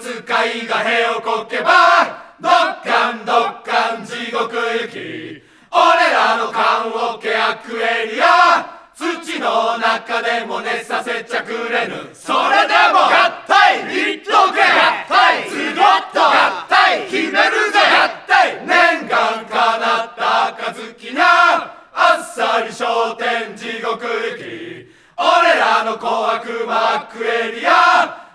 使いがへをこけばどっかんどっかん地獄行き。俺らの棺桶クエリア土の中でも寝させちゃくれぬ。それでも合体言っとけ合体。ズゴッと合体決めるぜ合体。念願かなった暁なあっさり商店地獄行き。俺らの小悪魔クエリア